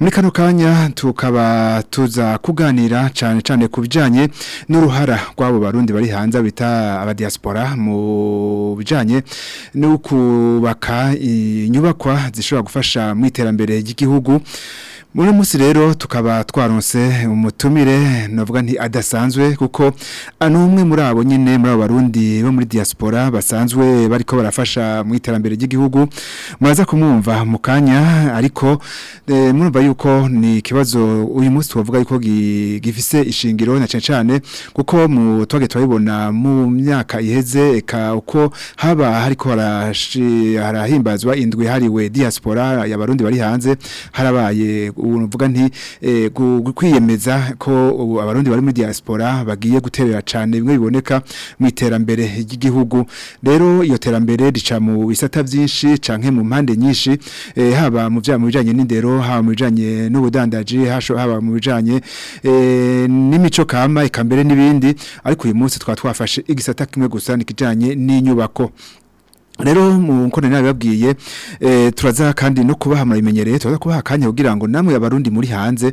muri kano kanya tukaba tuza kuganira cyane cyane ku bijyanye n'uruhara rw'abo barundi bari hanze bita abadiyasipora mu bijyanye no kubaka inyubakwa zishobora gufasha mu iterambere ry'igihugu Mune musi rero tukaba twaronse umutumire navuga nti adasanzwe kuko anumwe muri abo nyine muri abo bo muri diaspora basanzwe bariko barafasha mu iterambere ry'igihugu mwaza kumwumva mukanya ariko e, eh, murumva yuko ni kibazo uyu munsi twavuga yuko gifise ishingiro na cyane cyane kuko mu twage twabibona mu myaka iheze eka uko haba hariko harahimbazwa indwi hariwe diaspora ya bari hanze harabaye uvuga nti eh, kwiyemeza ko abarundi bari muri diaspora bagiye guterera cyane bimwe biboneka mu iterambere ry'igihugu rero iyo terambere rica mu bisata byinshi canke mu mpande nyinshi eh, haba mu bya mu bijyanye n'indero haba mu bijanye n'ubudandaji haba mu bijyanye eh, n'imico kama ikambere n'ibindi ariko uyu munsi twa twafashe igisata kimwe gusa nikijanye n'inyubako rero mu nkone eh turaza kandi no kubahamura imenyereye turaza kubaha kanya kugira ngo namwe abarundi muri hanze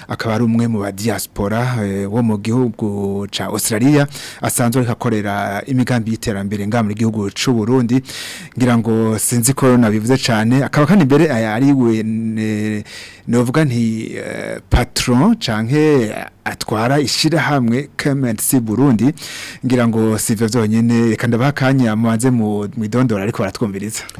akaba ari umwe mu ba diaspora eh, wo mu gihugu ca australia asanzwe akorera imigambi y'iterambere ngaha mu gihugu cy'u burundi ngira ngo sinzi korona bivuze cyane akaba kandi mbere eh, ari we novuga eh, nti patron cyangwa atwara ishyirahamwe kemensi burundi ngira ngo si ibyo byonyine reka ndabaha akanya mu idondora ariko baratwumviriza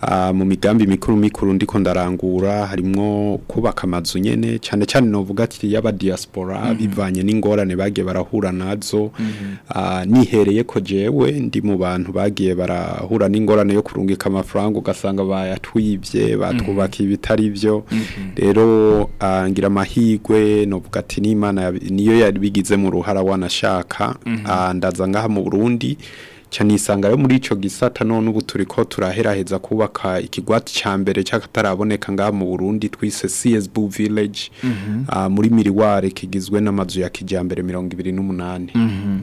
Ah, mu migambi mikuru mikuru ndiko ndarangura harimo kubaka amazu nyene cyane cyane novuga ati yaba diaspora mhm. bivanye n'ingorane bagiye barahura nazo mhm. ah, nihereye ko jewe ndi mu bantu bagiye barahura n'ingorane yo kurungika amafaranga ugasanga bayatwibye mhm. batwubaka ibitari byo rero ah, ngira amahirwe novuga ati n'Imana niyo mu ruhara wanashaka ndaza ngaha mu Burundi cyane isanga yo muri icyo gisata none ubu turi ko turaheraheza kubaka ikigwati cya mbere cy'akataraboneka ngaha mu burundi twise csbu village mhm. ah, muri miriwari kigizwe n'amazu ya kijyambere mirongo ibiri n'umunani mhm.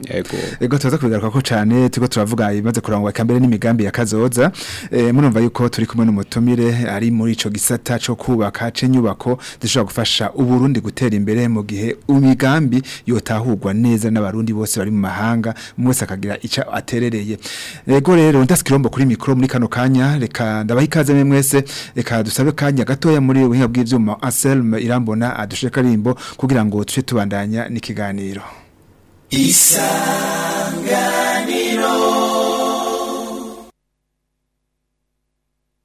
yego tuza kubigaruka ko cyane turiho turavuga ibimaze kurangwa kambere n'imigambi ya kazoza eh, murumva yuko turi kumwe n'umutumire ari muri icyo gisata cyo kubaka nyubako zishobora gufasha u uburundi gutera imbere mu gihe imigambi yotahurwa neza n'abarundi bose bari mu mahanga umwe akagira icyo aterere buherereye ego rero ndasikirombo kuri mikro muri kano kanya reka ndabaha ikaze mwese reka dusabe kanya gatoya muri ubuhinga bw'ivyuma Anselme irambona adusheka rimbo kugira ngo tuce tubandanya n'ikiganiro isanganiro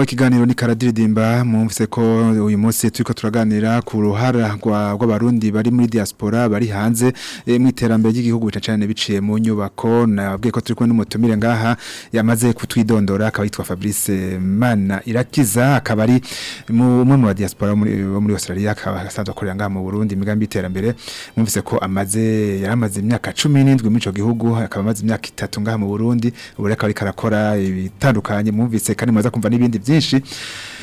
kiganiro ikiganiro ni karadiridimba mwumvise ko uyu munsi turiko turaganira ku ruhara rw'abarundi bari muri diaspora bari hanze eh, mu iterambere ry'igihugu cyane biciye mu nyubako nabwiye ko turiko n'umutumire ngaha yamaze kutwidondora akaba yitwa Fabrice Mana irakiza akaba ari umwe mu diaspora muri muri Australia akaba asanzwe akorera ngaha mu Burundi imigambi iterambere mwumvise ko amaze yaramaze imyaka 17 mu ico gihugu akaba amaze imyaka itatu ngaha mu Burundi ubu reka ari karakora ibitandukanye mwumvise kandi maza kumva n'ibindi byinshi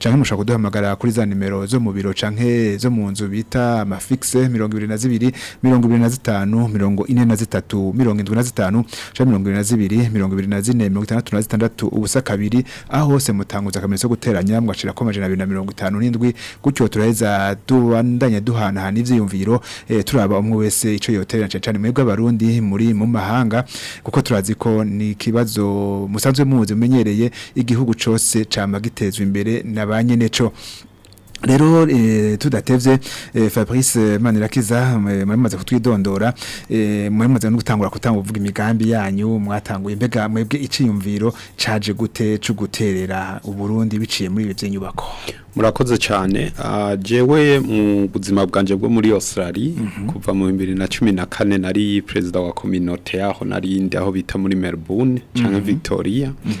canke mushaka kuduhamagara kuri za nimero zo mu biro canke zo mu nzu bita amafixe mirongo ibiri na zibiri mirongo ibiri na zitanu mirongo ine na 43 mirongo 75 canke mirongo 22 mirongo 24 mirongo zitandatu ubusa kabiri aho hose mutanguza akamenyetso ko guteranya mwacira ko amajana abiri na mirongo itanu n'indwi gutyo turaheza tubandanya duhanahana ibyiyumviro eh, turaba umwe wese icyo yoteranya cyane cyane mwebwe abarundi muri mu mahanga kuko turazi ko ni ikibazo musanzwe muzi umenyereye igihugu cyose cyama gitezwa imbere na ba nyeneco rero eh, tudatebye eh, fabrice eh, manirakiza muramaze kutwidondora muramaze no gutangura kutanga uvuga imigambi yanyu mwatanguye mbega mwebwe iciyumviro caje gute cyo guterera uburundi biciye muri ibi by'inyubako murakoze cyane ah, jewe mu buzima bwanje bwo muri Australia mhm. kuva mu 2014 nari president wa communauté aho narindi aho bita muri Melbourne cyangwa mhm. Victoria mhm.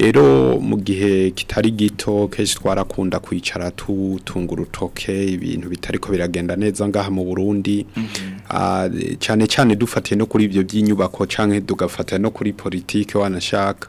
rero mu gihe kitari gito kenshi twarakunda kwicara tutunga urutoke ibintu bitari ko biragenda neza ngaha mu burundi mm-hmm. Ah, cyane cyane dufatiye no kuri ibyo by'inyubako cyangwa tugafata no kuri politiki wanashaka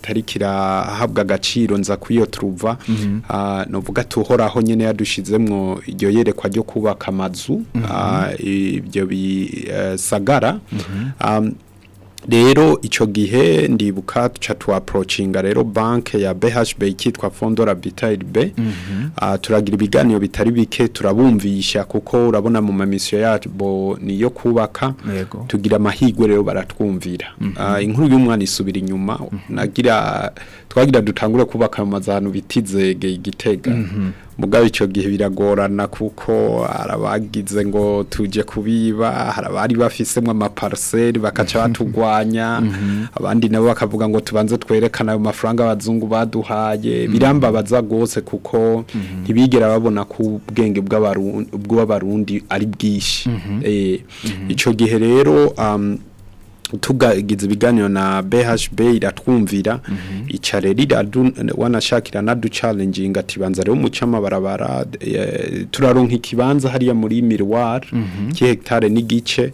ngahitarikira ahabwa kirahabwa agaciro nza kwiyo turuva mhm. ah, novuga tuhoraho nyene yadushizemwo iryo yerekwa ryo kubaka amazu mhm. ah, ibyo bisagara eh, rero icyo gihe ndibuka tu tuwaprocinga rero banki ya BHB ikitwa fondo rabitayiri be mhm. ah, turagira ibiganiro bitari bike turabumvisha kuko urabona mu mamisiyo yabo ni iyo kubaka tugira amahirwe rero baratwumvira mhm. ah, inkuru y'umwana isubira inyuma mhm. twagira dutangure kubaka mu mazu ahantu bitizegeye igitega Mugabe icyo gihe biragorana kuko arabagize ngo tuje kubiba harabari bafisemo amaparcelle bakaca mhm. batugwanya mhm. abandi nabo bakavuga ngo tubanze twerekana ayo mafaranga abazungu baduhaye mhm. birambabaza rwose kuko ntibigera babona ko ubwenge bw'abarundi ari bwishi eh, icyo gihe rero um, tugagize ibiganiro na BHB iratwumvira mm -hmm. ica rero iradu wanashakira nadu challenging ati banza rero mucama barabara e, eh, turaronka ikibanza hariya muri miroir mm -hmm. ki hectare n'igice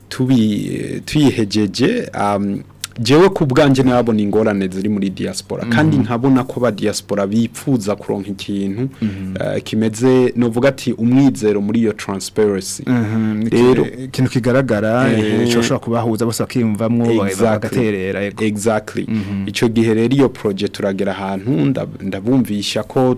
tubi eh, tuyihejeje um, jewe ku bwanjye nabona ingorane ziri muri diaspora mhm. kandi nkabona ko ba diaspora bipfuza kuronka ikintu mhm. eh, kimeze novuga ati umwizero muri iyo transparency mhm. rero ikintu kigaragara eh. Eh, gishobora kubahuza bose bakiyumvamwo bagaterera exactly icyo gihe rero iyo project turagera ahantu ndabumvisha ko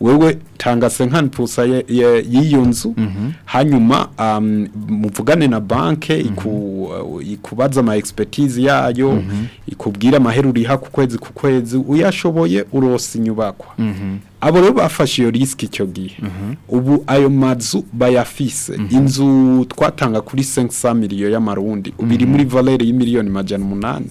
wewe tanga senkanpusa y'iyo nzu mhm. hanyuma um, muvugane na banki mhm. uh, ikubaza ama expertise yayo mhm. ikubwira amahera ha ku kwezi ku kwezi uyashoboye urosa inyubakwa abo rero bafashe iyo risiki icyo gihe ubu ayo mazu bayafise inzu twatanga kuri sensa miliyo ya y'amarundi ubiri muri valere y'imiliyoni magana umunani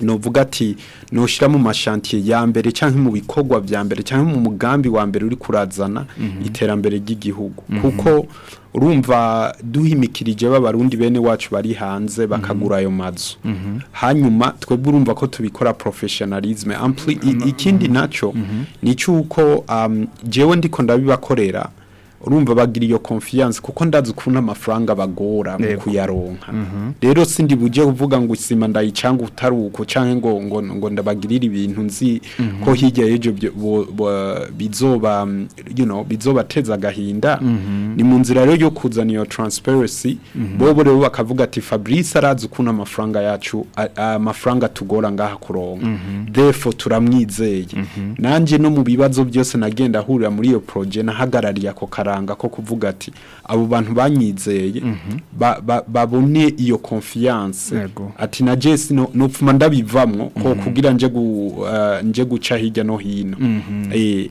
vuga ati noshira mu mashantiye ya mbere cyangwa mu bikogwa vya mbere canke mu mugambi wa mbere uri kurazana mhm. iterambere ry'igihugu mhm. kuko urumva duhimikirije b'abarundi bene wacu bari hanze mhm. bakagura ayo mazu hanyuma twebwe urumva ko tubikora professionalisme ikindi nacyo ni cy'uko jewe ndiko ndabibakorera urumva bagira iyo confiance kuko ndazi ukuntu amafaranga bagora mu kuyaronka mhm. rero sindi bujye kuvuga ngo isima ndayicanga utaruko canke ngo ngo ngo ndabagirira ibintu nzi mhm. ko hirya yejo bizoba you know bizobateza gahinda mhm. ni mu nzira rero yo kuzana iyo transparency bobo rero bakavuga ati Fabrice arazi amafaranga yacu amafaranga tugora ngaha kuronka therefore turamwizeye nanje no mu bibazo byose nagenda ahurira muri iyo projet nahagarariye ako kara karanga ko kuvuga ati abo bantu banyizeye mhm. babone iyo confiance ati na Jesse no nupfuma ndabivamwo ko mhm. kugira nje gu eh, nje guca hirya no hino mhm. eh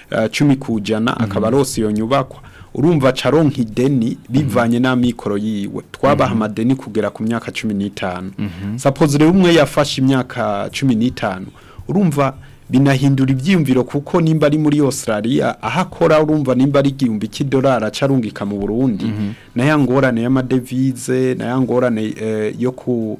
eh, cumi kujana jana mhm. akaba arose iyo nyubakwa urumva caronka ideni mhm. bivanye n'amikoro yiwe mhm. twabaha amadeni kugera ku myaka cumi n'itanu sapoze rero umwe yafashe imyaka cumi n'itanu urumva binahindura ibyiyumviro kuko nimba ari muri Australia ahakora urumva nimba ari igihumbi cy'idolari acarungika mu Burundi mm -hmm. na yangorane y'amadevize na yangorane eh, yo ku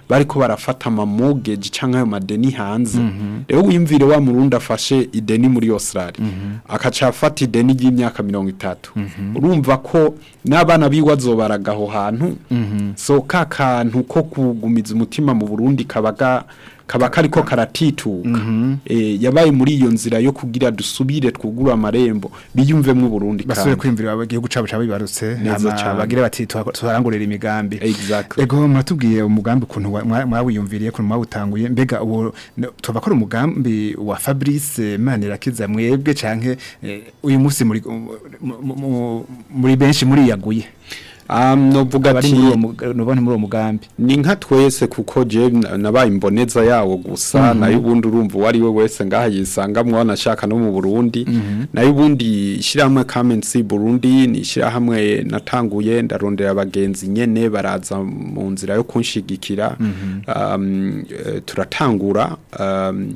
bariko barafata ama mortgage cyangwa ayo madeni hanze rero wimvire wa murundi afashe ideni muri Australia akacafata ideni ry'imyaka mirongo itatu urumva ko n'abana biwe azobaraga aho hantu mhm. so ka kantu ko kugumiza umutima mu burundi kabaga kaba kariko karatituka mm -hmm. eh yabaye muri iyo nzira yo kugira dusubire twugura amarembo biyumve mu Burundi kandi basubire kwimvira abagihugu cabo cabo bibarutse abagire bati tuharangurira imigambi exactly. ego mwatubwiye umugambi kuntu mwawiyumviriye kuntu mwawutanguye mbega uwo tubakora umugambi wa Fabrice Manirakiza mwebwe canke eh, uyu munsi muri muri benshi muri yaguye Ah, novuga ati nuba muri uwo ni nka twese kuko je nabaye imboneza yawo gusa mhm. nayo ubundi urumva wari we wese ngaha yisangamwe wanashaka no mu Burundi mhm. nayo ubundi ishiramwe kamensi Burundi ni ishiramwe natanguye ndarondera abagenzi nyene baraza mu nzira yo kunshigikira mhm. um, eh, turatangura um,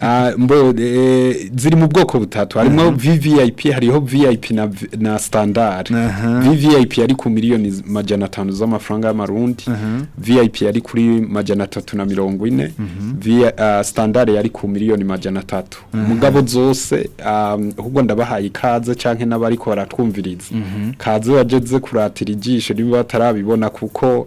ah, eh, ziri mu bwoko butatu harimo vi vvip hariho VIP na, na standard uh -huh. vvip yari ku miliyoni majana atanu z'amafaranga y'amarundi uh -huh. vvip yari kuri majana atatu na mirongo ine mhm. uh, standard yari ku miliyoni majana atatu mugabo zose um, ahubwo um, ndabahaye ikaze canke n'abariko baratwumviriza mhm. kaze wageze kuratira ijisho niba batarabibona kuko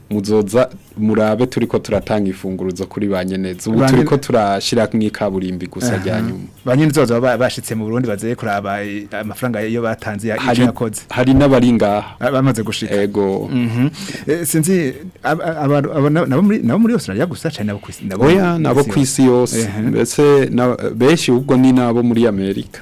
muzoza murabe turi turatanga imfunguruzo kuri ba nyeneza ubu turi ko mu ikaburimbi gusa rya uh-huh. nyuma ba nyeneza mu burundi bagiye kuraba eh, amafaranga iyo batanze yakoze hari n'abaringaha bamaze gushika yego sinzi nabo muri yose gusa cyane nabo ku isi yose mbese benshi ubwo ni n'abo muri Amerika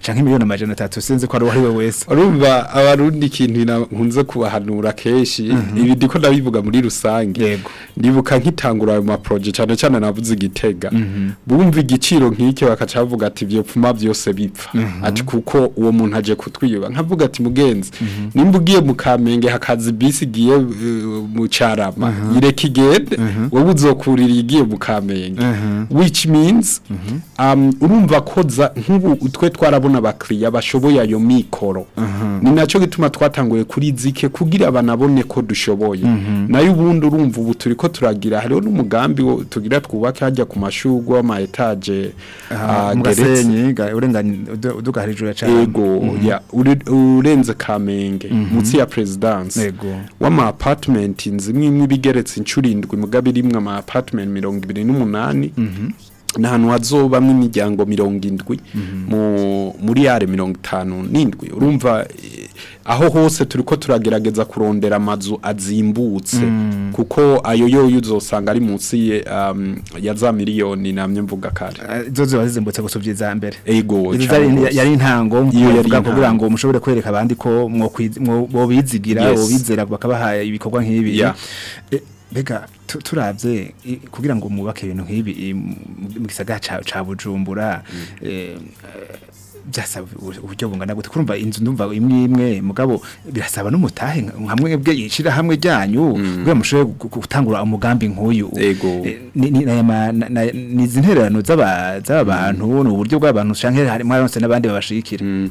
cyangwa miliyoni amajana atatu sinzi ko ari uwari we wese urumva abarundi ikintu nkunze kubahanura kenshi ibi ndiko ndabivuga muri rusange ndibuka nk'itangura ayo maproje cyane cyane navuze igitega mhm. bumva igiciro nk'icyo bakacavuga ati ibyo pfuma byose bipfa mhm. ati kuko uwo muntu aje kutwiyuba nkavuga ati mugenzi mhm. nimba ugiye mu kamenge hakazi bisi igiye uh, mu cyarama yireka igende wowe uzokurira igiye mu kamenge which means um, urumva ko nk'ubu utwe twarabona abakiriya bashoboye ayo mikoro ni nacyo gituma twatanguye kuri zike kugira banabone ko dushoboye nayo ubundi urumva ubu turi ko turagira hariho n'umugambi tugira twubake hajya ku mashurwa ama etaje ah, mugasenyi uduka hejuru ya cyane yego mhm. urenze kamenge mhm. munsi ya perezidanse w'ama apatimenti zimwe nk'ibigeretse inshuro indwi mugabe rimwe ama apatimenti mirongo ibiri n'umunani mhm. ni ahantu hazobamwo imiryango mirongo indwi muri yare mirongo itanu n'indwi urumva aho hose turi ko turagerageza kurondera amazu azimbutse mm. kuko ayo yoyo uzosanga ari munsi um, ya za miliyoni namwe mvuga kare eh, zo ziba zizimbutse gusa ubyiza mbere ego yari intango kugira ngo mushobore kwereka abandi ko mwo bizigira bizera ibikorwa nk'ibi eh, mbega turabye kugira ngo mwubake ibintu nk'ibi mu gisagara ca bujumbura mm. eh, byasaba uburyo bungana gute kurumva inzu ndumva imwe imwe mugabo birasaba n'umutahe nka mwebwe yishira hamwe ryanyu bwa mm. mushoye gutangura umugambi nk'uyu eh, ni izi ntererano z'abantu mm. ni uburyo bw'abantu ushanke harimo aronse n'abandi babashikira mm.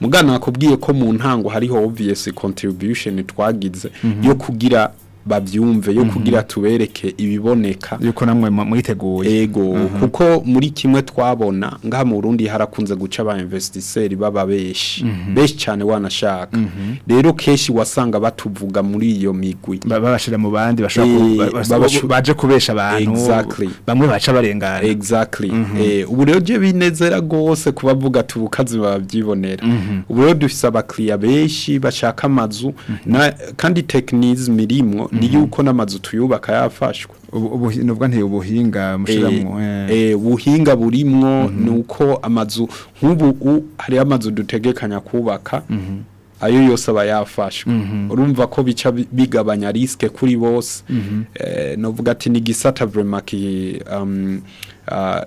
mugana akubwiye ko mu ntango hariho obvious contribution twagize mhm. yo kugira babyumve yo mhm. kugira tubereke ibiboneka yuko namwe mwiteguye ego mhm. kuko muri kimwe twabona nga mu Burundi harakunze guca aba investisseur baba beshi mhm. beshi cyane wanashaka rero keshi wasanga batuvuga muri iyo migwi babashira mu bandi bashaka eh, baje kubesha abantu bamwe baca barengana exactly eh, ubu rero je binezera gose kubavuga tubukazi babyibonera ubu rero dufise abakiriya beshi bashaka amazu na kandi tekinisme irimo ni yuko n'amazu tuyubaka yafashwe nubwo nteye ubuhinga mushiramwo eh, eh. eh ubuhinga burimwo mhm. nuko amazu nk'ubu hari amazu dutegekanya kubaka mhm. ayo yose aba yafashwe mhm. urumva ko bica bigabanya risque kuri bose eh, novuga ati ni gisata vraiment ki um, ah,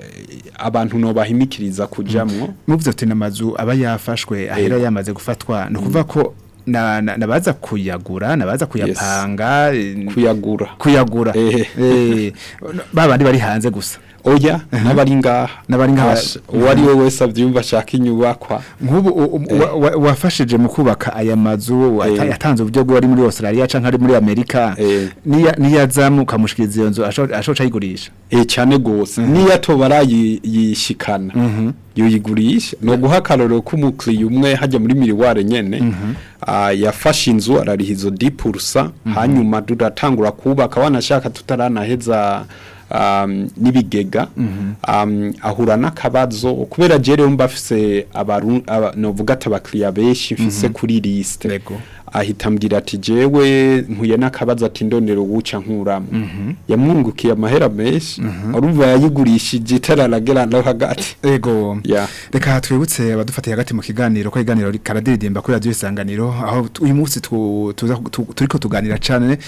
abantu nobahimikiriza kujamwo muvuze ati n'amazu aba yafashwe ahera yamaze gufatwa no kuvuga ko nabaza kuyagura nabaza kuyapanga kuyagura kuyagura eh. Eh. baba ndi bari hanze gusa oya n'abari ngaha n'abari ngaha ah, uwo ari we wese abyumva ashaka inyubakwa nk'ubu wafashije mu kubaka aya mazu eh. yatanze uburyo bw'uwari muri australia cyangwa ari muri amerika eh. niyo azamu ukamushikiriza iyo nzu ashobora ayigurisha eh, cyane rwose mhm. niyo atoba arayishyikana mhm. yoyigurisha ni uguha akarorero k'umukiriya umwe hajya muri miriwari nyine mhm. ah, yafashe inzu ararihizo dipurusa hanyuma turatangura kubaka wanashaka tutaranaheza Um, n'ibigega mhm. um, ahura n'akabazo kubera jere yumva afise abarundi novuga atabakiriya benshi mfise mhm. kuri lisite ahita ambwira ati jewe nkuye n'akabazo ati ndonero wuca nkuramo mhm. yamwungukiye amahera menshi urumva mhm. yayigurishije itararagera nawe hagati ego reka twibutse abadufatiye hagati mu kiganiro ko iganiro karadiridimba kuri radiyo isanganiro aho uyu munsi turiko tuganira cyane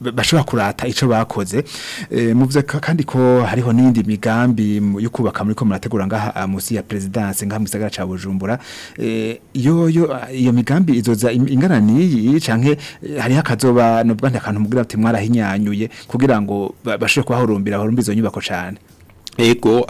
bashobora kurata icyo bakoze eh, muvuze kandi ko hariho n'indi migambi yo kubaka muri ko murategura ngaha ah, munsi ya perezidanse ngaha mu gisagara cya bujumbura eh, ah, iyo migambi izoza ingana n'iyi cyangwa eh, hariho akazoba n'ubwanda akantu mubwira ati mwarahinyanyuye kugira ngo bashobore kuhahurumbira bahurumbe izo nyubako cyane ego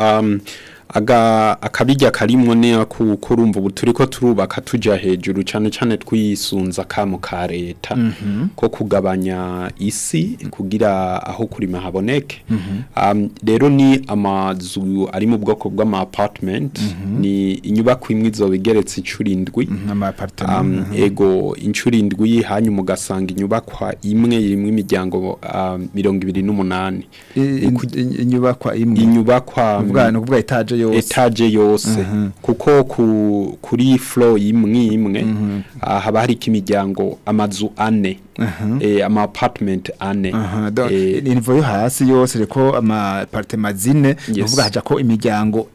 akabijya karimwo nera kuko urumva ubu turi turubaka tujya hejuru cyane cyane twisunza akamu ka leta mhm. ko kugabanya isi kugira aho kurima haboneke mhm. um, rero ni amazu ari mu bwoko bw'amapatimenti mhm. ni inyubako imwe izoba igeretse inshuro indwi um, ego inshuro indwi hanyuma ugasanga inyubakwa imwe irimo imiryango um, mirongo ibiri n'umunani inyubakwa imwe inyubakwa ni etaje etaje yose mm-hmm. kuko ku kuri furo imwe imwe mm-hmm. ah, haba hari imiryango amazu ane mm-hmm. eh, ama apartment ane eh, ni yo hasi yose reko ama aparitema zine uvuga haja ko imiryango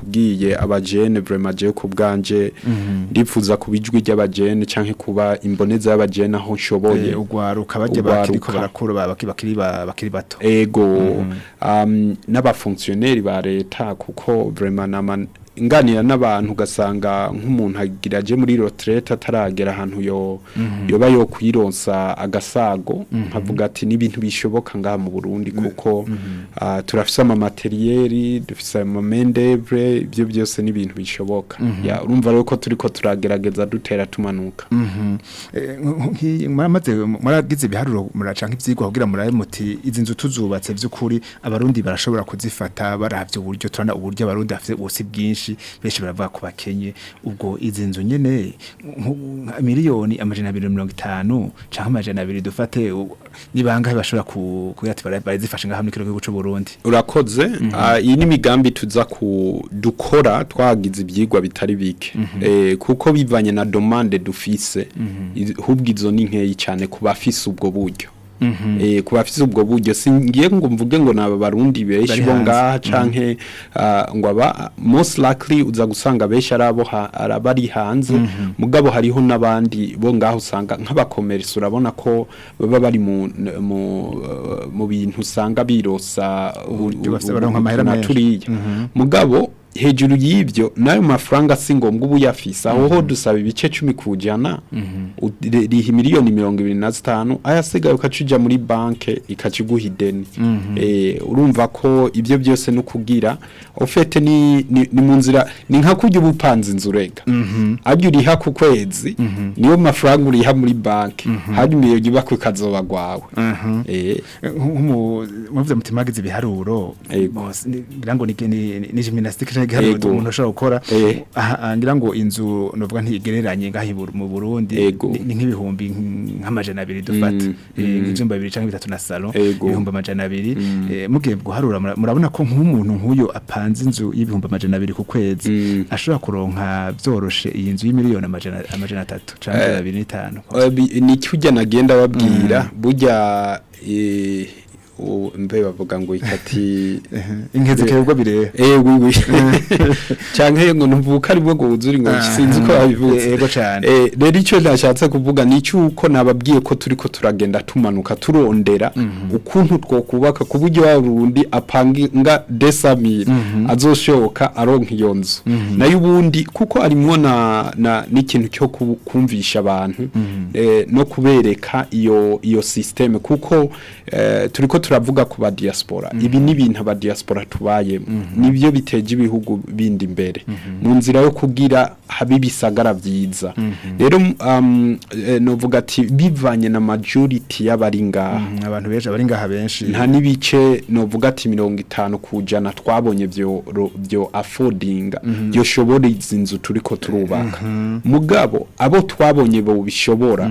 nakubwiye abajene vraiment je ku bwanje ndipfuza kuza kubijwi ry'abajene canke kuba imboneza y'abajene aho nshoboye eh, ugwaruka bajye bakiri barakora bakiri bakiri bato ego um, mhm. n'abafunksioneri ba leta kuko vraiment nganira n'abantu gasanga nk'umuntu agiraje muri roterete ataragera ahantu mhm. yoba yo kuyironsa agasago nkavuga mhm. ati n'ibintu bishoboka ngaha mu burundi mhm. kuko ah, turafise amamateriyeri dufise amamendevure ibyo byose ni ibintu bishoboka urumva rero ko turi ko turagerageza dutera tumanuka eh, muragize ibiharuro muraca nk'ibyigwa kugira murabe muti izi nzu tuzubatse by'ukuri abarundi barashobora kuzifata barabye uburyo turana uburyo abarundi bafite ubusi bwinshi benshi benshi baravuga ko bakenye ubwo izi nzu nyene miliyoni amajana abiri mirongo itanu canke amajana abiri dufate ni bangahe bashobora kuyati barazifashe ngaha mu kirugo cy'u Burundi urakoze mhm. ah, iyi ni migambi tuza ku dukora twagize ibyigwa bitari bike mhm. eh, kuko bivanye na domande dufise mm -hmm. hubwizo ni nkeyi cyane kubafise ubwo buryo Mhm. Eh, ku bafite ubwo buryo singiye ngo mvuge ngo ni aba barundi benshi nga mhm. canke ah, ngo aba most likely uza gusanga benshi ari abo hanze mhm. mugabo hariho n'abandi bo ngaho usanga nk'abakomerisi urabona ko baba bari mu bintu usanga birosa uburyo baronka amahera naturiye mugabo hejuru y'ibyo n'ayo mafaranga si ngombwa uba uyafise aho mhm. dusaba ibice cumi ku jana mhm. riha miliyoni mirongo irindwi na zitanu ayasigaye ukajya muri banki ikakiguha ideni mhm. eh, urumva ko ibyo byose ni ukugira ufite ni mu nzira ni nka kujya uba upanze inzu urega ajya uriha ku kwezi niyo mafaranga uriha muri banki hanyuma iyo iba ku kazuba rwawe eh. nk'umuvuduko mutima wagize ibiharuro birangwa ni jiminasitike igiharuro umuntu ashobora gukora eh. ngira ngo inzu nuvuga ntigereranye ngaho mu Burundi ni nk'ibihumbi nk'amajana abiri dufata mm, eh, mm. nk'ibyumba bibiri cyangwa bitatu na salo ibihumbi amajana abiri mm. eh, mugiye guharura murabona ko nk'umuntu nk'uyo apanze inzu y'ibihumbi amajana abiri ku kwezi ashobora kuronka byoroshe iyi nzu y'imiliyoni amajana atatu cyangwa abiri n'itanu ni cyo ujya nagenda babwira burya mbe bavuga ngo ikati inkenzi kebwa bireba eh wiwi canke ngo numvuka ari bwo guzuri ngo sinzi ko babivuze yego cyane eh rero ico nashatse kuvuga ni cyuko nababwiye ko turiko turagenda tumanuka turondera ukuntu two twokubaka kuburyo warundi apanga desami azoshoka aronka iyo nzu nayo ubundi kuko arimwo na na n'ikintu cyo kumvisha abantu no kubereka iyo iyo systeme kuko turiko turavuga ku ba diaspora mhm. ibi ni ibintu aba diaspora tubaye mhm. nibyo biteje ibihugu bindi imbere mhm. mu nzira yo kugira habe bisagara byiza rero um, eh, nuvuga ati bivanye na majority y'abari ngaha abantu benshi abari ngaha benshi nta n'ibice nuvuga ati mirongo itanu ku ijana twabonye byo afodinga byoshobora izi nzu turi ko turubaka mugabo abo twabonye bo bishobora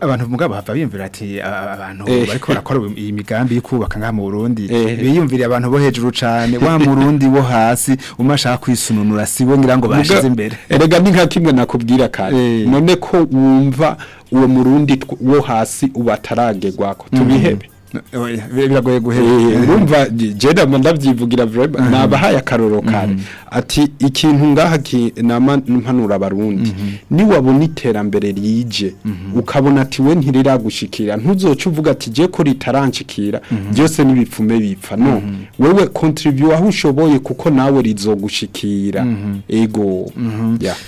abantu mugabo bava biyumvira ati abantu eh. bariko barakora iyi migambi y'ikubaka ngaha mu Burundi eh. biyumvira abantu bo hejuru cyane wa murundi wo hasi umashaka kwisununura sibo ngira ngo bashize imbere erega eh, ni nka kimwe nakubwira kare none ko wumva uwo murundi wo hasi ubataragerwako mm. tubihebe biragoye guhera urumva jeda ndabyivugira nabahaye akaroro kare ati ikintu ngaha mpanura abarundi niwabona iterambere rije ukabona ati we ntiriragushikira ntuzoce uvuga ati je ko ritaranshikira byose n'ibipfume bipfa no wewe kontribu aho ushoboye kuko nawe rizogushikira ego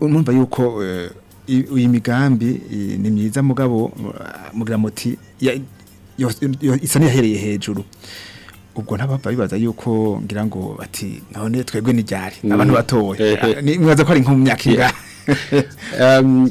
numva yuko iyi eh, migambi ni myiza mugabo mugira muti isa n'iyahereye hejuru ubwo ntabapfa bibaza yuko ngira ngo bati none twebwe ryari mm. abantu batoye mwaza eh, eh. ko ari nko mu myaka ingahe um,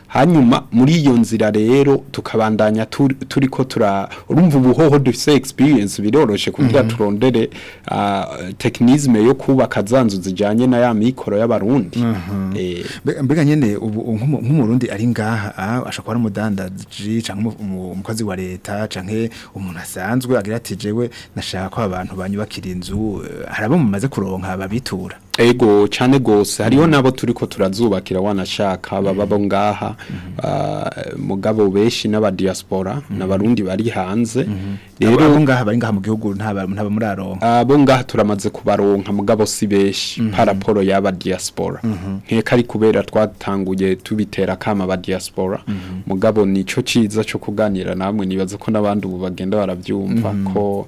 hanyuma muri iyo nzira rero tukabandanya turi tura urumva ubuhoho dufite experience biroroshe kugira mhm. turondere ah, tekinisme yo kubaka zanzu zijyanye na ya mikoro y'abarundi mhm. eh. mbega nyine nk'umurundi ari ngaha ah, ashobora kuba umudandaji cyangwa umukozi wa leta cyangwa umuntu asanzwe agira ati jewe nashaka ko abantu banyubakira inzu eh, hari abo mumaze kuronka babitura ego cyane gose hariho nabo turiko turazubakira wanashaka bababo mm. ngaha mm-hmm. mugabo beshi n'aba diaspora mm-hmm. n'abarundi bari hanze mm-hmm. rero abo ngaha bari ngaha mu gihugu ntaba muri aronka abo ah, ngaha turamaze kubaronka mugabo si beshi paraporo y'aba diaspora nkeka ari kubera twatanguye tubitera kama aba diaspora mugabo nicyo cyiza cyo kuganira namwe nibaza ko nabandi ubu bagenda barabyumva ko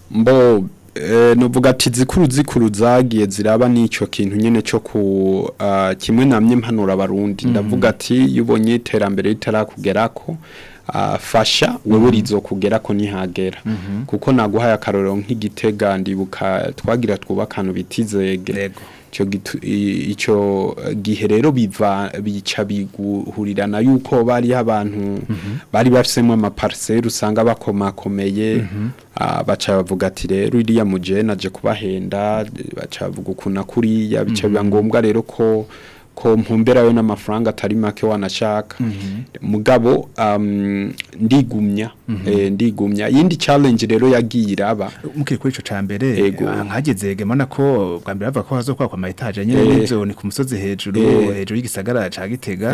mbo Eh, nuvuga ati zikuru zikuru zagiye ziraba n'icyo kintu nyine cyo ku ah, kimwe na impanuro abarundi mm-hmm. ndavuga ati iyo iterambere ritarakugera ko ah, fasha wowe mm-hmm. urizo kugera ko ntihagera mm-hmm. kuko naguhaye akarorero nk'igitega ndibuka twagira twubakana ubitizege icyo gihe rero bica biguhurirana yuko bari abantu mhm. bari bafisemo amapariseri usanga bakomakomeye mhm. baca bavuga ati rero iriya mujene aje kubahenda baca bavuga ukuntu akuriya bica biba mhm. ngombwa rero ko ko mpumberayo n'amafaranga atari make wanashaka mhm. mugabo um, ndigumya mhm. eh, ndigumya yindi challenge rero yagiye iraba mukiri kuri icyo cya nkageze ah, gemana ko bwa mbere bavuga ko hazo kwakwa ama nyine eh. n'ibyo ni ku musozi hejuru eh. hejuru y'igisagara cya gitega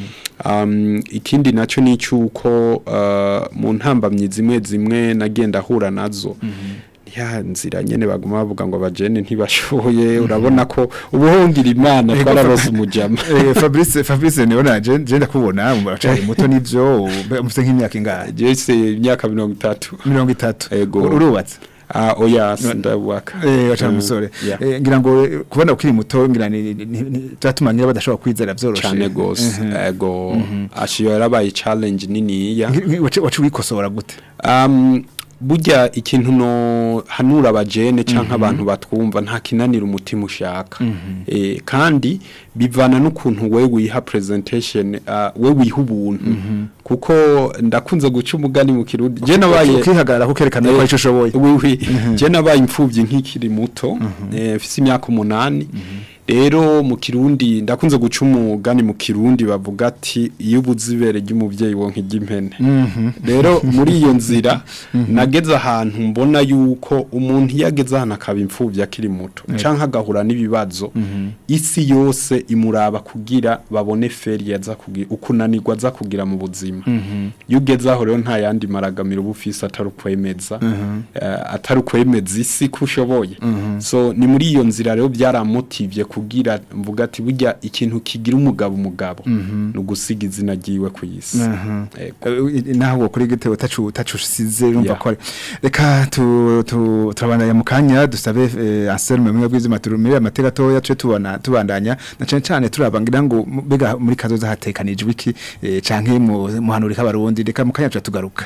um, ikindi nacyo ni icy'uko uh, mu ntambamyi zimwe zimwe nagenda ahura nazo ya nzira nyene baguma bavuga ngo abajene ntibashoboye urabona ko ubuhungira imana twararose umujama eh Fabrice Fabrice niona je je ndakubona muracari muto nivyo mfite nk'imyaka ingana je se imyaka 30 30 urubatse Ah oya sindabwaka. Eh acha mm, eh, Ngira ngo eh, kubona ukiri muto ngira ni tatumangira badashobora kwizera vyoroshe. Cyane gose. Mhm. Mhm. ashiyo yarabaye challenge nini ya. Wacu wikosora gute? Um, burya ikintu no hanura abajene cyangwa mhm. abantu batwumva nta kinanira umutima ushaka mhm. eh, kandi bivana n'ukuntu we wiha presentation ah, we wiha ubuntu mhm. kuko ndakunze guca umugani mu kirundi eh, je nabaye kwihagarara ko ko ico shoboye je nabaye imfuvyi nk'ikiri muto mfise eh, imyaka 8 rero mu kirundi ndakunze guca umugani mu kirundi bavuga ati iyo ubuze ibere ry'umubyeyi wo nk'iry'impene mhm. rero muri iyo nzira mhm. nageze ahantu mbona yuko umuntu yageze ageze ahantu akaba imfubyi kiri muto eh. cyangwa agahura n'ibibazo mhm. isi yose imuraba kugira babone feri yaza kugira ukunanirwa aza kugira mu buzima iyo ugeze aho rero nta yandi maragamiro uba ufise atari ukwemeza eh, atari ukwemeza isi ko ushoboye so ni muri iyo nzira rero byaramutivye ku kugira mvuga ati burya ikintu kigira umugabo umugabo mhm. ni gusiga izina ryiwe ku isi mhm. eh, naho kuri gitewe utacusize rumva ko reka turabandanya mu kanya dusabe eh, anserume mwe bw'izima turumire amateka toya tuje tubona tubandanya na cyane cyane turabangira ngo mbega muri kazoza hatekanije wiki eh, canke muhanurika abarundi reka mu kanya tugaruka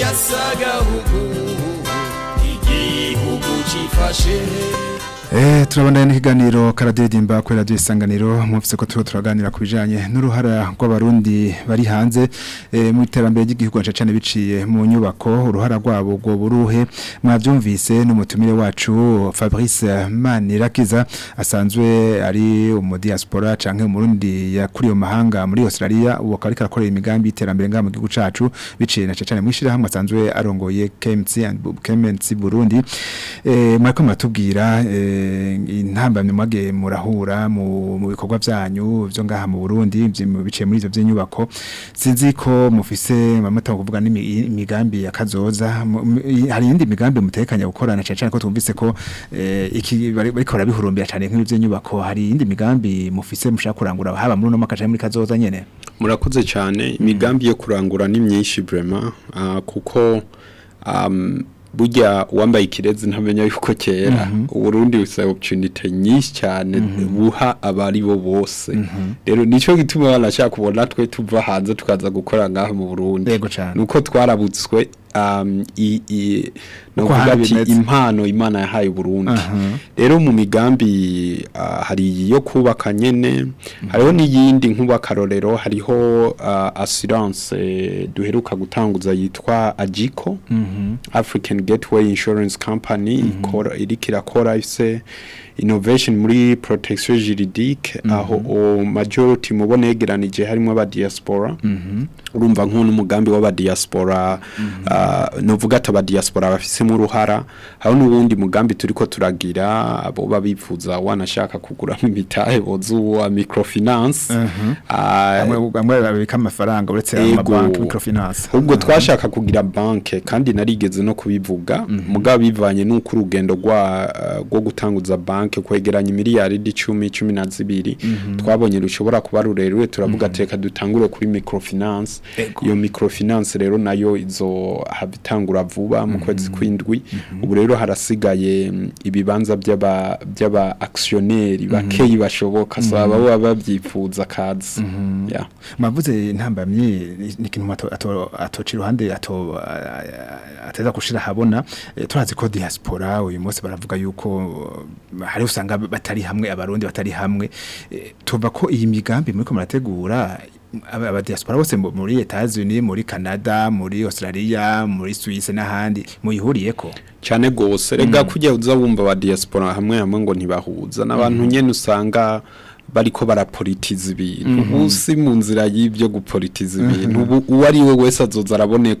gasagahugu igihugu gifashe Eh turabandanye n'ikiganiro karadiridimba kuri radio isanganiro mufise ko turo turaganira kubijanye n'uruhara rw'abarundi bari hanze eh, mu iterambere ry'igihugu cyane biciye mu nyubako uruhara rwabo rwo buruhe mwabyumvise n'umutumire wacu Fabrice Manirakiza asanzwe ari umu diaspora canke umurundi yakuriye mahanga muri Australia uwo kari karakorera imigambi iterambere ngamo gihugu cacu biciye na cyane mwishira hamwe asanzwe arongoye KMC Burundi eh mwako matubwira eh, intambamye mwage murahura mu bikorwa byanyu byo ngaha mu Burundi biciye muri izo by'inyubako sinzi ko mufise amatango kuvuga n'imigambi kazoza hari indi migambi mutekanya gukorana cyane ko twumvise ko eh, iki bariko barabihurumbira cyane nk'ibi by'inyubako hari indi migambi mufise mushaka kurangura haba muri no makaje muri kazoza nyene murakoze cyane mm. imigambi yo kurangura ni myinshi vraiment ah, kuko burya wambaye ikirezi ntamenya yuko kera mhm. uburundi bisa opportunity nyinshi cyane mhm. buha abari bo bose mhm. rero nicyo gituma banashaka kubona twe tuva hanze tukaza gukora ngaha mu burundi nuko twarabutswe um, impano imana yahaye uburundi rero mu migambi ah, hari iyi yo kubaka nyine hariho mhm. n'iyindi nk'ubakarorero hariho ah, asiranse eh, duheruka gutanguza yitwa agiko mhm. african gateway insurance company mhm. iriko irakora ifite innovation muri protection juridique aho majority mubonegeranije harimo aba diaspora urumva nk'uno w'aba diaspora ah, novuga ati diaspora bafise mu ruhara hari n'ubundi mugambi turi turagira abo babifuza wanashaka kugura imitahe bozuwa microfinance mhm. ah, amwe babika amafaranga uretse amabanki microfinance ubwo mhm. twashaka kugira banke kandi narigeze no kubivuga mhm. mugabo bivanye n'uko urugendo rwo gutanguza banke kwegeranya miliyari icumi cumi twabonye rushobora kuba rurerure turavuga teka dutangure kuri microfinance iyo microfinance rero nayo izo habitangura vuba mu kwezi kw'inzu karindwi mhm. ubu rero harasigaye mm, ibibanza by'aba akisiyoneri bakeyi mhm. bashoboka mhm. baba babyifuza akazi mwavuze intambamyi ni ikintu atoca iruhande ateza gushyira ahabona eh, turazi ko diaspora uyu munsi baravuga yuko hari usanga batari hamwe abarundi batari hamwe eh, tuva ko iyi migambi muri ko murategura diaspora bose muri Etats Unis muri Canada muri Australia muri Suisse n'ahandi muhuriye ko cyane gose rega mm. kujya uza wumva diaspora hamwe hamwe ngo ntibahuza n'abantu mm -hmm. nyene usanga bariko barapolitiza ibintu mhm. ubu si mu nzira y'ibyo gupolitiza mhm. ibintu ubu uwo ari we wese azoza araboneka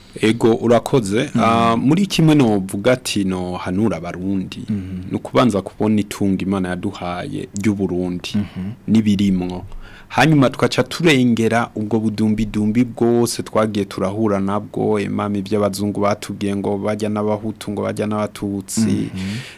ego urakoze mm-hmm. ah, muri kimwe novuga ati no hanura abarundi mm-hmm. ni ukubanza kubona itunga imana yaduhaye ry'uburundi mm-hmm. n'ibirimwo hanyuma twaca turengera ubwo budumbi budumbidumbi bwose twagiye turahura nabwo emami iby'abazungu batubwiye ngo bajya n'abahutu ngo bajya n'abatutsi mm-hmm.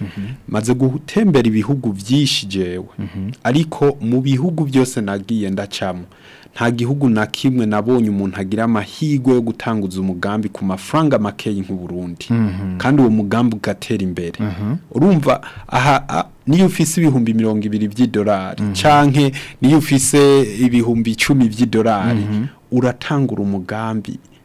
mhm. maze gutembera ibihugu byinshi jewe mhm. ariko mu bihugu byose nagiye ndacamo nta gihugu na kimwe nabonye umuntu agira amahirwe yo gutanguza umugambi ku mafaranga makeya nk'uburundi mhm. kandi uwo mugambi ugatera imbere mhm. urumva aha niyo ufise ibihumbi mirongo ibiri by'idolari mhm. canke niyo ufise ibihumbi icumi by'idolari uratangura umugambi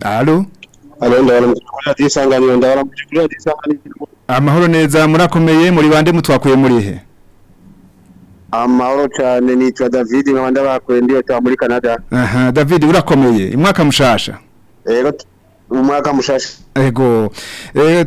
alo amahoro neza murakomeye muri bande mutwakuye muri he amahoro cyane nitwa david nkabanda bakuye ndi yota muri canada aha david urakomeye umwaka mushasha rero umwaka mushasha yego eh,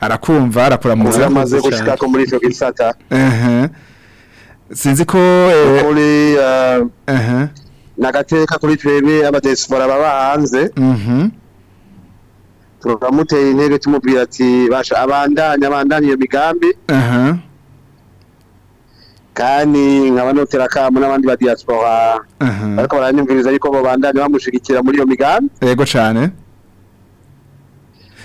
arakumva arakuramutse amaze gushika ko muri cyo gisata eh sinzi ko kuri eh, eh nagateka kuri twebe abadespora baba hanze mhm turamuteye intege tumubwira ati basha abandanya abandanye migambi aha kandi nkaba notera n'abandi ba diaspora aha ariko baranyumviriza ariko bo bandanya bamushigikira muri iyo migambi yego cyane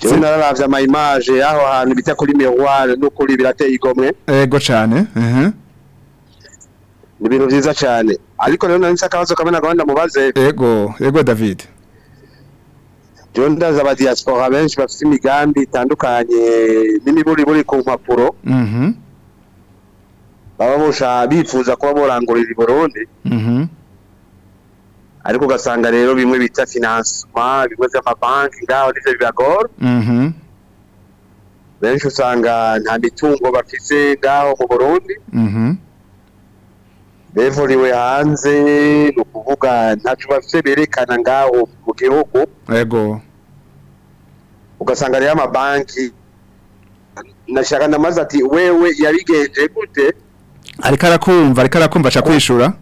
yewe nararavye ama image aho hantu bita kuri miroir n'ukuri birateye igomwe ego cyane ni ibintu byiza cyane ariko rero nari akabazo kamwe nagomba ndamubaze ego ego David rero ndaza aba diaspora benshi bafite imigambi itandukanye n'imiburiburi ku mpapuro mhm. baba bifuza kuba borangurira i burundi mhm. ariko ugasanga rero bimwe bita finansima bimwe by'amabanki ngaho nivyo bibagora mhm. benshi usanga nta mitungo bafise ngaho mu burundi mhm. bevuriwe hanze ni ukuvuga ntaco bafise berekana ngaho mu gihugu yego ugasanga rero amabanki nashaka ndamaze ati wewe yabigenje gute ariko arakumva ariko arakumva aca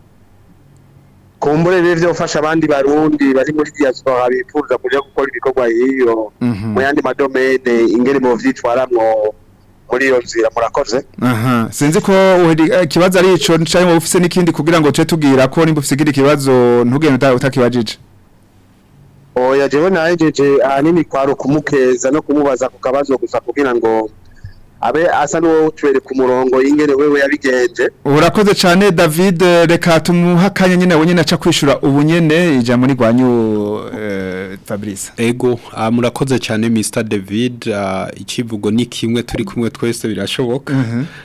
kumbure rero vyofasha abandi barundi bari muri diaspora bifuza kuja gukora ibikorwa hiyo mu mhm. yandi madomene ingene mu vyitwaramwo muri iyo nzira murakoze aha sinzi ko ikibazo eh, ari ico nicanye mu bufise n'ikindi kugira ngo tuje tugira ko nimba ufise ikindi kibazo ntugende utakibajije oya jewe nahejeje ahanini kwa ukumukeza no kumubaza ku gusa kugira ngo abe asa n'uwutubereka umurongo ingene wewe yabigenje urakoze cyane david reka tumuha akanya nyine we nyine aca kwishyura ubu nyine ijya muri rwanyu eh, fabrice ego ah, murakoze cyane Mr david ah, ikivugo ni kimwe turi kumwe twese birashoboka mhm.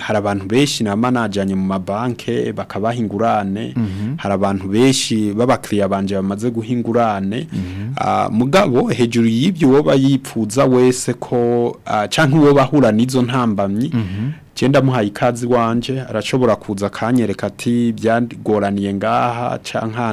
hari abantu benshi nama najyanye mu mabanke bakabaha ingurane mhm. hari abantu benshi b'abakiriya banje bamaze guha ingurane mhm. ah, mugabo hejuru y'ibyo woba yipfuza wese ko ah, cyangwa uwo bahura n'izo ntambamyi cyenda mhm. muhaye ikazi iwanjye arashobora kuza akanyereka ati byagoraniye ngaha cyangwa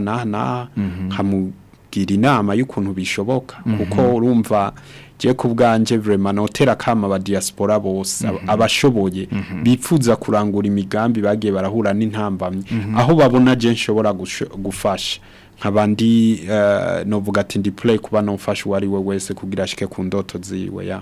nkamugira inama y'ukuntu bishoboka kuko urumva je ku bwanje vraiment notera kama ba diaspora bose mm -hmm. abashoboye mm -hmm. bipfuza kurangura imigambi bagiye barahura n'intambamye mm -hmm. aho babona je nshobora gufasha nk'abandi eh, novuga ati ndi play kuba n'umufasha uwo ari we wese kugira ashike ku ndoto ziwe ya